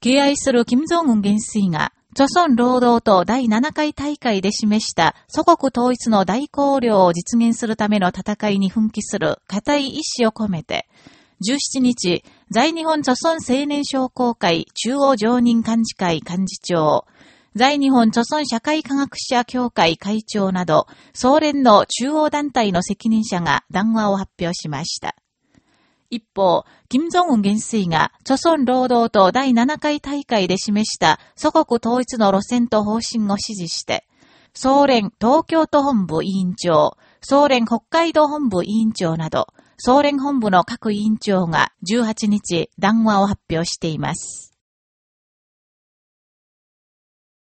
敬愛する金正恩元帥が、著村労働党第7回大会で示した祖国統一の大綱領を実現するための戦いに奮起する固い意志を込めて、17日、在日本著村青年商工会中央常任幹事会幹事長、在日本著村社会科学者協会会長など、総連の中央団体の責任者が談話を発表しました。一方、金正恩元帥が、著村労働党第7回大会で示した祖国統一の路線と方針を支持して、総連東京都本部委員長、総連北海道本部委員長など、総連本部の各委員長が18日談話を発表しています。